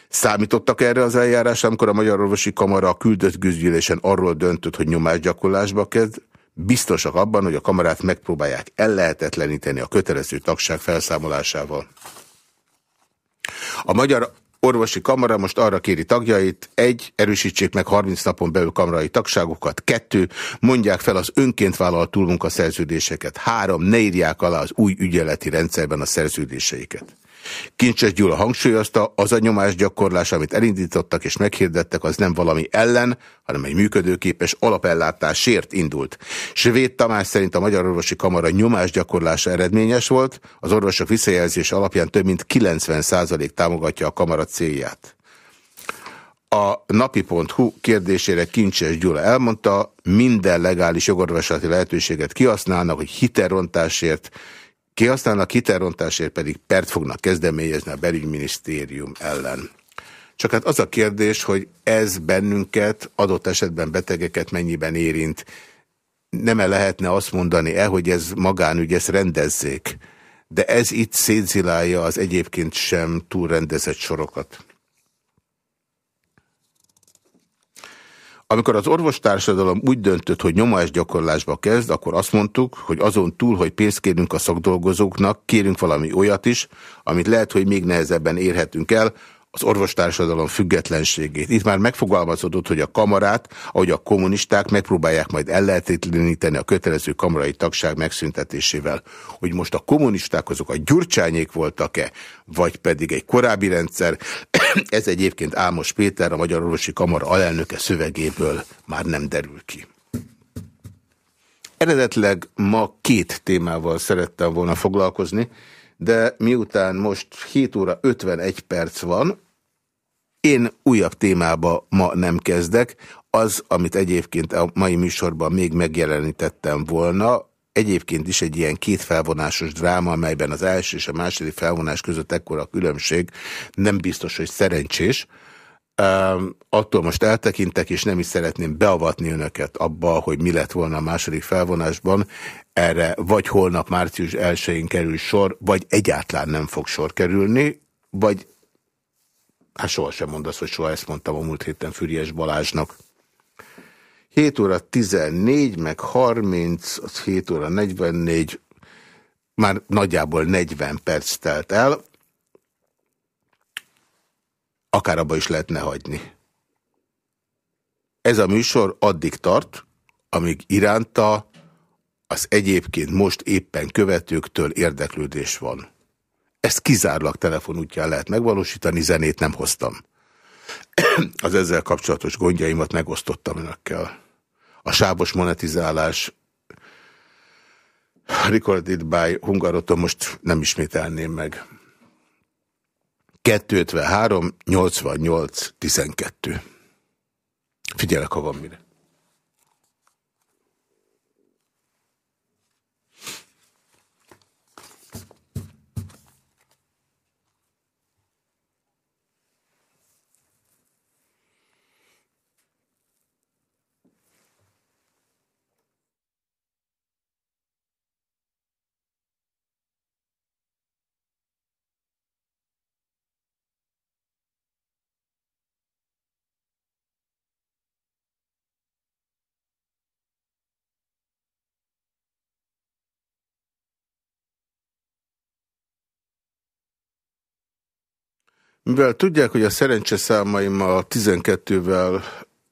Számítottak erre az eljárás, amikor a Magyar Orvosi Kamara a küldött güzgyűlésen arról döntött, hogy nyomásgyakorlásba kezd, biztosak abban, hogy a kamarát megpróbálják ellehetetleníteni a kötelező tagság felszámolásával. A Magyar orvosi kamara most arra kéri tagjait, egy, erősítsék meg 30 napon belül kamarai tagságokat, kettő, mondják fel az önként vállalt túlmunkaszerződéseket, három, ne írják alá az új ügyeleti rendszerben a szerződéseiket. Kincses Gyula hangsúlyozta, az a nyomásgyakorlás, amit elindítottak és meghirdettek, az nem valami ellen, hanem egy működőképes alapellátásért indult. Svéd Tamás szerint a Magyar Orvosi Kamara nyomásgyakorlása eredményes volt, az orvosok visszajelzése alapján több mint 90% támogatja a kamara célját. A napi.hu kérdésére Kincses Gyula elmondta, minden legális jogorvoslati lehetőséget kihasználnak, hogy hitelrontásért Kihasználnak hitelrontásért pedig pert fognak kezdeményezni a belügyminisztérium ellen. Csak hát az a kérdés, hogy ez bennünket, adott esetben betegeket mennyiben érint. Nem-e lehetne azt mondani-e, hogy ez magánügy, ezt rendezzék, de ez itt szétzilálja az egyébként sem túl rendezett sorokat. Amikor az orvostársadalom úgy döntött, hogy nyomásgyakorlásba kezd, akkor azt mondtuk, hogy azon túl, hogy pénzt kérünk a szakdolgozóknak, kérünk valami olyat is, amit lehet, hogy még nehezebben érhetünk el, az orvostársadalom függetlenségét. Itt már megfogalmazódott, hogy a kamarát, ahogy a kommunisták megpróbálják majd ellehetetleníteni a kötelező kamarai tagság megszüntetésével. Hogy most a kommunisták azok a gyurcsányék voltak-e, vagy pedig egy korábbi rendszer, ez egyébként Álmos Péter, a Magyar Orvosi Kamara alelnöke szövegéből már nem derül ki. Eredetleg ma két témával szerettem volna foglalkozni, de miután most 7 óra 51 perc van, én újabb témába ma nem kezdek. Az, amit egyébként a mai műsorban még megjelenítettem volna, egyébként is egy ilyen két felvonásos dráma, amelyben az első és a második felvonás között ekkora különbség, nem biztos, hogy szerencsés. Um, attól most eltekintek, és nem is szeretném beavatni önöket abba, hogy mi lett volna a második felvonásban. Erre vagy holnap március 1-én kerül sor, vagy egyáltalán nem fog sor kerülni, vagy Hát sohasem mondasz, hogy soha ezt mondtam a múlt héten Füriás Balázsnak. 7 óra 14, meg 30, az 7 óra 44, már nagyjából 40 perc telt el, akár abba is lehetne hagyni. Ez a műsor addig tart, amíg iránta az egyébként most éppen követőktől érdeklődés van. Ezt kizárólag telefon útján lehet megvalósítani, zenét nem hoztam. Az ezzel kapcsolatos gondjaimat megosztottam önökkel. A sávos monetizálás Recorded by Hungaroton most nem ismételném meg. 253 88 12. Figyelek, ha van mire. Mivel tudják, hogy a szerencse a 12-vel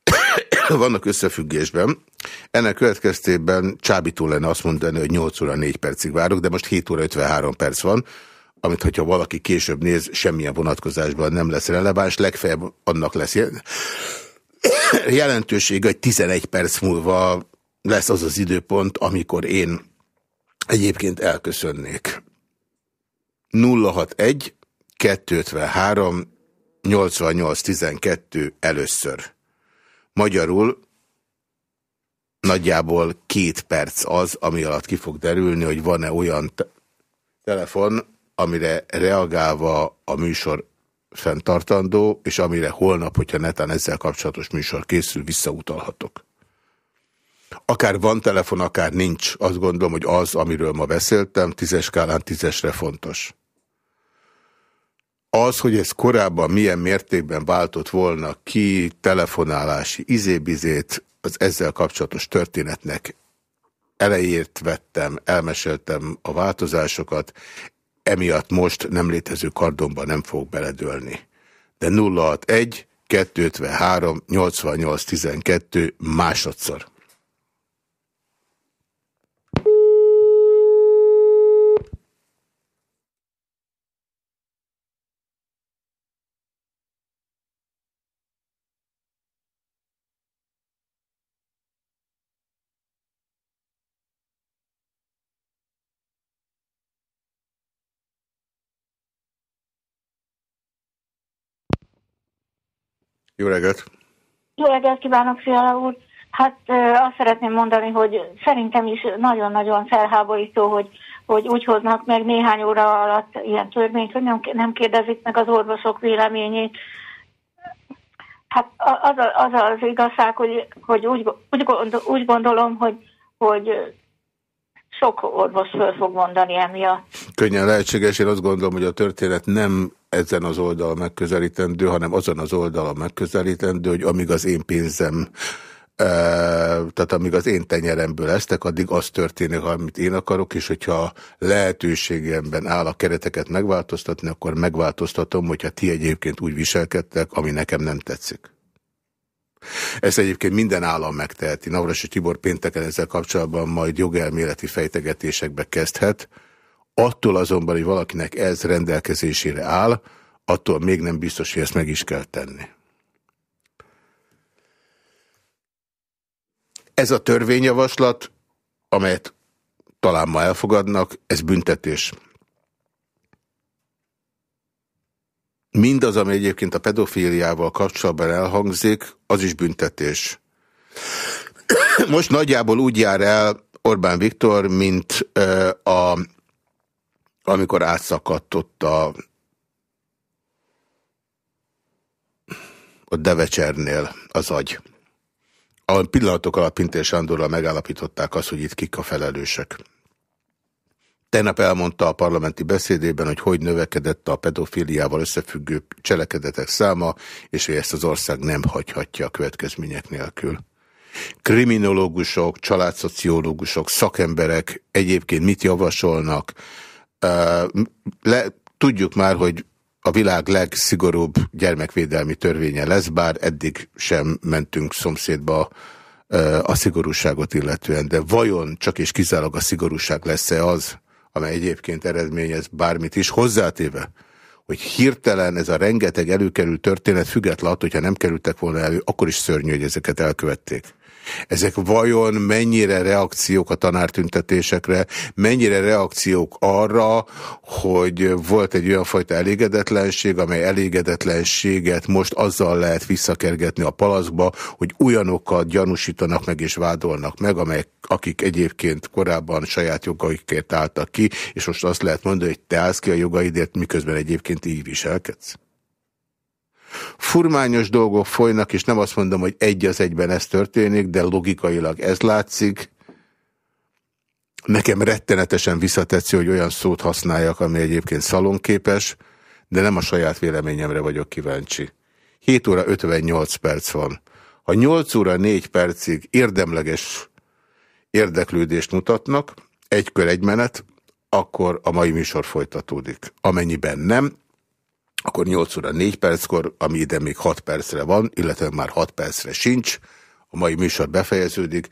vannak összefüggésben, ennek következtében csábító lenne azt mondani, hogy 8 óra 4 percig várok, de most 7 óra 53 perc van, amit hogyha valaki később néz, semmilyen vonatkozásban nem lesz releváns, legfeljebb annak lesz jelentőség, hogy 11 perc múlva lesz az az időpont, amikor én egyébként elköszönnék. 061 253 8812 először. Magyarul nagyjából két perc az, ami alatt ki fog derülni, hogy van-e olyan te telefon, amire reagálva a műsor fenntartandó, és amire holnap, hogyha netán ezzel kapcsolatos műsor készül, visszautalhatok. Akár van telefon, akár nincs, azt gondolom, hogy az, amiről ma beszéltem, tízes skálán tízesre fontos. Az, hogy ez korábban milyen mértékben váltott volna ki telefonálási izébizét, az ezzel kapcsolatos történetnek elejét vettem, elmeséltem a változásokat, emiatt most nem létező kardomba nem fog beledőlni. De 061 253 88 12 másodszor. Jó reggelt! Jó reggelt kívánok, Fiala úr! Hát azt szeretném mondani, hogy szerintem is nagyon-nagyon felháborító, hogy, hogy úgy hoznak meg néhány óra alatt ilyen törvényt, hogy nem, nem kérdezik meg az orvosok véleményét. Hát az az, az igazság, hogy, hogy úgy, úgy, gondol, úgy gondolom, hogy, hogy sok orvos föl fog mondani emiatt. Könnyen lehetséges, én azt gondolom, hogy a történet nem ezen az oldalon megközelítendő, hanem azon az oldalon megközelítendő, hogy amíg az én pénzem tehát amíg az én tenyeremből eztek, addig az történik, amit én akarok, és hogyha lehetőségemben áll a kereteket megváltoztatni, akkor megváltoztatom, hogyha ti egyébként úgy viselkedtek, ami nekem nem tetszik. Ezt egyébként minden állam megteheti. Navrasi Tibor pénteken ezzel kapcsolatban majd jogelméleti fejtegetésekbe kezdhet. Attól azonban, hogy valakinek ez rendelkezésére áll, attól még nem biztos, hogy ezt meg is kell tenni. Ez a törvényjavaslat, amelyet talán ma elfogadnak, ez büntetés. Mindaz, ami egyébként a pedofíliával kapcsolatban elhangzik, az is büntetés. Most nagyjából úgy jár el Orbán Viktor, mint a, amikor átszakadt ott a, a Devecsernél az agy. A pillanatok alatt Pintér Sándorral megállapították azt, hogy itt kik a felelősek. Tegnap elmondta a parlamenti beszédében, hogy hogy növekedett a pedofiliával összefüggő cselekedetek száma, és hogy ezt az ország nem hagyhatja a következmények nélkül. Kriminológusok, családszociológusok, szakemberek egyébként mit javasolnak? Le, tudjuk már, hogy a világ legszigorúbb gyermekvédelmi törvénye lesz, bár eddig sem mentünk szomszédba a szigorúságot illetően, de vajon csak és kizárólag a szigorúság lesz-e az, amely egyébként eredményez bármit is, hozzátéve, hogy hirtelen ez a rengeteg előkerült történet független hogyha nem kerültek volna elő, akkor is szörnyű, hogy ezeket elkövették. Ezek vajon mennyire reakciók a tanártüntetésekre, mennyire reakciók arra, hogy volt egy olyan fajta elégedetlenség, amely elégedetlenséget most azzal lehet visszakergetni a palaszba, hogy olyanokat gyanúsítanak meg és vádolnak meg, amelyek, akik egyébként korábban saját jogaikért álltak ki, és most azt lehet mondani, hogy te állsz ki a jogaidért, miközben egyébként így viselkedsz? Furmányos dolgok folynak, és nem azt mondom, hogy egy az egyben ez történik, de logikailag ez látszik. Nekem rettenetesen visszatetsző, hogy olyan szót használjak, ami egyébként szalonképes, de nem a saját véleményemre vagyok kíváncsi. 7 óra 58 perc van. Ha 8 óra 4 percig érdemleges érdeklődést mutatnak, egy kör egy menet, akkor a mai műsor folytatódik. Amennyiben nem, akkor 8 óra 4 perckor, ami ide még 6 percre van, illetve már 6 percre sincs, a mai műsor befejeződik,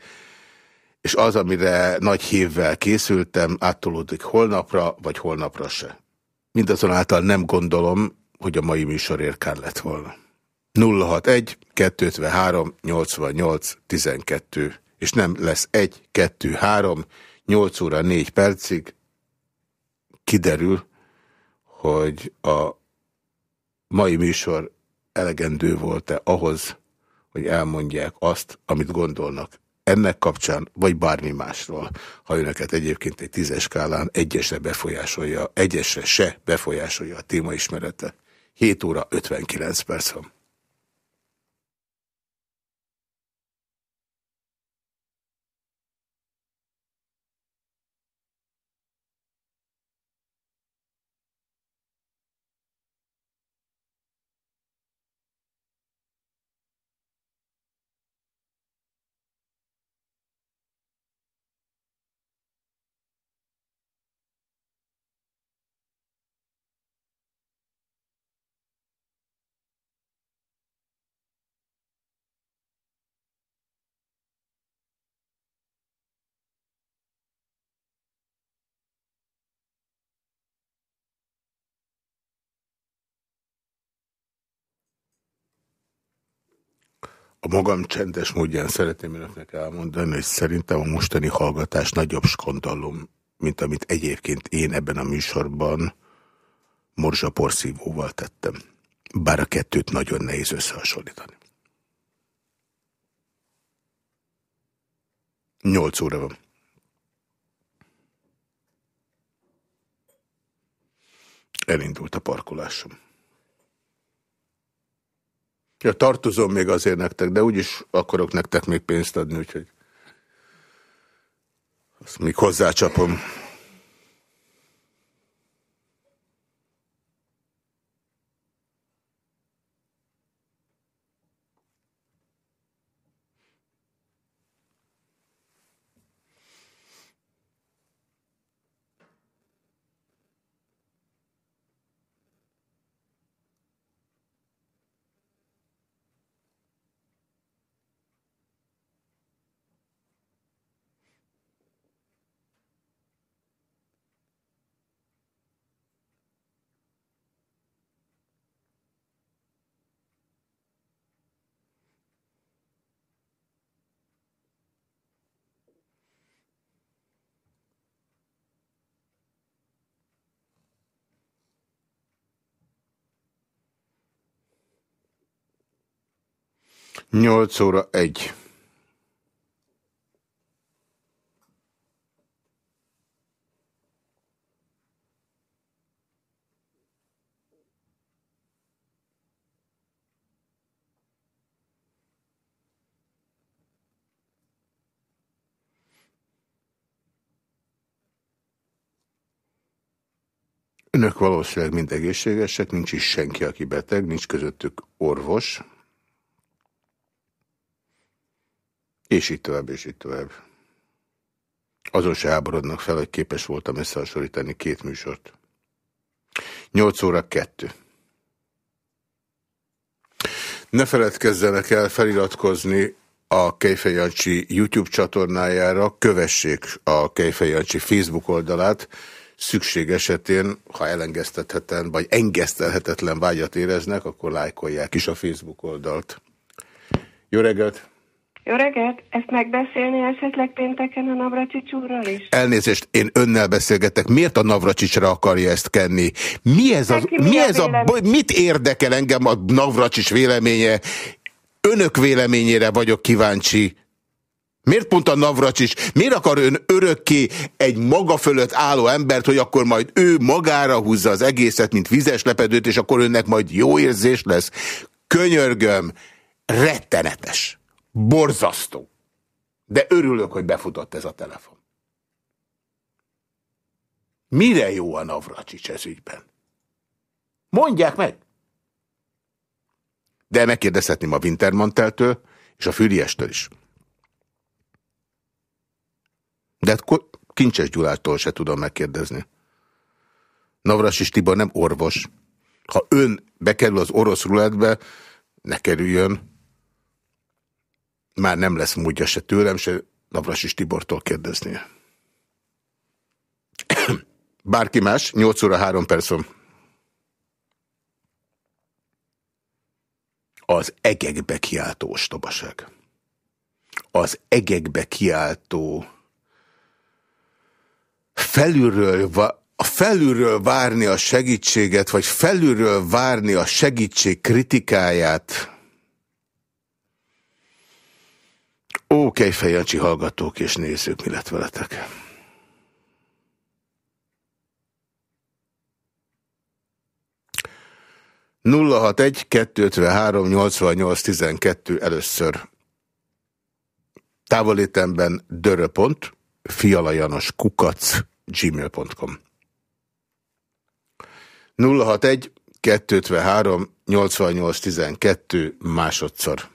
és az, amire nagy hívvel készültem, áttolódik holnapra, vagy holnapra se. mindazonáltal nem gondolom, hogy a mai műsor érkán lett volna. 061 253 88 12 és nem lesz 1, 2, 3, 8 óra 4 percig kiderül, hogy a mai műsor elegendő volt-e ahhoz, hogy elmondják azt, amit gondolnak ennek kapcsán, vagy bármi másról. Ha önöket egyébként egy tízes skálán egyesre befolyásolja, egyesre se befolyásolja a témaismerete. 7 óra 59 perc van. A magam csendes módján szeretném önöknek elmondani, hogy szerintem a mostani hallgatás nagyobb skandalum, mint amit egyébként én ebben a műsorban morzsa porszívóval tettem. Bár a kettőt nagyon nehéz összehasonlítani. Nyolc óra van. Elindult a parkolásom. Ja, tartozom még azért nektek, de úgyis akarok nektek még pénzt adni, úgyhogy azt még hozzácsapom. 8 óra 1. Önök valószínűleg mind egészségesek, nincs is senki, aki beteg, nincs közöttük orvos. És így tovább, és így tovább. Azon se háborodnak fel, hogy képes voltam összehasonlítani két műsort. 8 óra 2. Ne feledkezzenek el feliratkozni a Kejfej Jancsi YouTube csatornájára, kövessék a Kejfej Jancsi Facebook oldalát, szükség esetén, ha elengesztethetetlen vagy engesztelhetetlen vágyat éreznek, akkor lájkolják is a Facebook oldalt. Jó reggelt! Jó reggelt! Ezt megbeszélni esetleg pénteken a Navracsics úrral is? Elnézést, én önnel beszélgetek. Miért a Navracsicsra akarja ezt kenni? Mi ez, az, mi, ez a, mit érdekel engem a Navracsics véleménye? Önök véleményére vagyok kíváncsi. Miért pont a Navracsics? Miért akar ön örökké egy maga fölött álló embert, hogy akkor majd ő magára húzza az egészet, mint vizes lepedőt, és akkor önnek majd jó érzés lesz? Könyörgöm, rettenetes. Borzasztó. De örülök, hogy befutott ez a telefon. Mire jó a Navracsics ez ügyben? Mondják meg! De megkérdezhetném a Wintermanteltől és a Füriestől is. De hát Kincses Gyulától se tudom megkérdezni. Navracsics Tibor nem orvos. Ha ön bekerül az orosz ruletbe, ne kerüljön, már nem lesz módja se tőlem, se Navrasis Tibortól kérdeznie. Bárki más, 8 óra 3 perc. Az egekbe kiáltó ostobaság. Az egekbe kiáltó felülről, a felülről várni a segítséget, vagy felülről várni a segítség kritikáját, Ó, Kejfejancsi hallgatók és nézők, mi lett veletek? nulla hat egy kettő három nyolcvannyolc tizenkettő először távolétemben döröpont fialajanos kukac gmail.com 061 253 88 12 másodszor.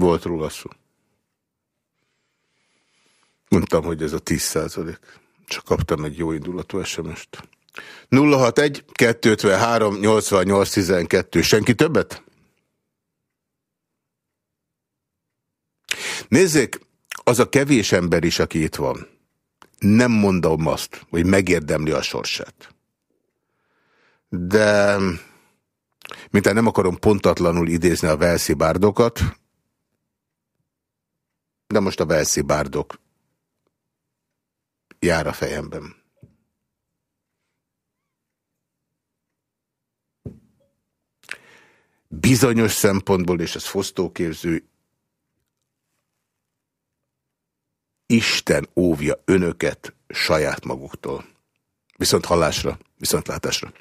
Volt róla szó. Mondtam, hogy ez a 10 százalék. Csak kaptam egy jó indulatú SMS-t. 061 253 88 12. Senki többet? Nézzék, az a kevés ember is, aki itt van, nem mondom azt, hogy megérdemli a sorsát. De, mint nem akarom pontatlanul idézni a Velszi de most a Velszi bárdok jár a fejemben. Bizonyos szempontból, és ez fosztóképző, Isten óvja önöket saját maguktól. Viszont hallásra, viszont látásra.